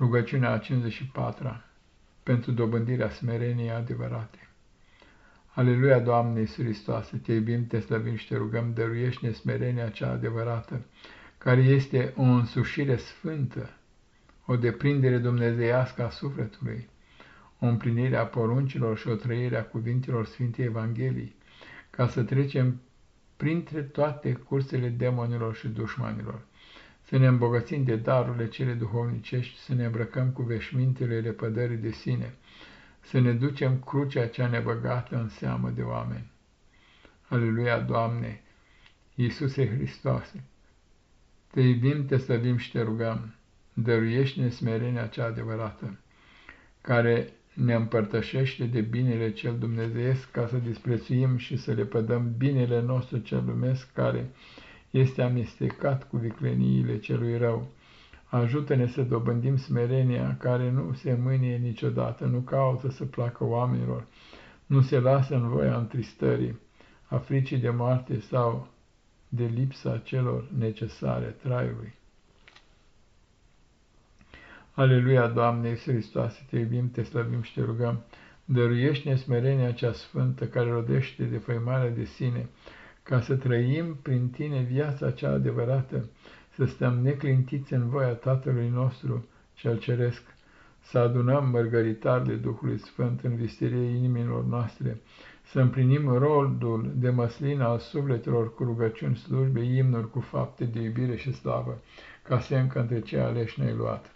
Rugăciunea a 54-a pentru dobândirea smereniei adevărate. Aleluia, Doamne Iisus Hristoase, te iubim, te slăvim și te rugăm, dăruiește-ne smerenia cea adevărată, care este o însușire sfântă, o deprindere dumnezeiască a sufletului, o împlinire a poruncilor și o trăire a cuvintelor Sfintei Evangheliei, ca să trecem printre toate cursele demonilor și dușmanilor, să ne îmbogățim de darurile cele duhovnicești, să ne îmbrăcăm cu veșmintele lepădării de sine, să ne ducem crucea cea nebăgată în seamă de oameni. Aleluia, Doamne, Iisuse Hristoase, Te iubim, Te slăvim și Te rugăm, dăruiește-ne smerenia cea adevărată, care ne împărtășește de binele cel dumnezeiesc ca să disprețuim și să le pădăm binele nostru cel lumesc care este amestecat cu vicleniile celui rău. Ajută-ne să dobândim smerenia care nu se mânie niciodată, nu caută să placă oamenilor, nu se lasă în voia întristării, a fricii de moarte sau de lipsa celor necesare traiului. Aleluia, Doamne Iisus Hristos, te iubim, te slăbim și te rugăm, dăruiește-ne smerenia cea sfântă care rodește de făimarea de sine, ca să trăim prin tine viața cea adevărată, să stăm neclintiți în voia Tatălui nostru cel Ceresc, să adunăm mărgăritarele Duhului Sfânt în visterie inimilor noastre, să împlinim rolul de măslin al sufletelor cu rugăciuni, slujbe, imnuri, cu fapte de iubire și slavă, ca să încă între cei aleși ne-ai luat.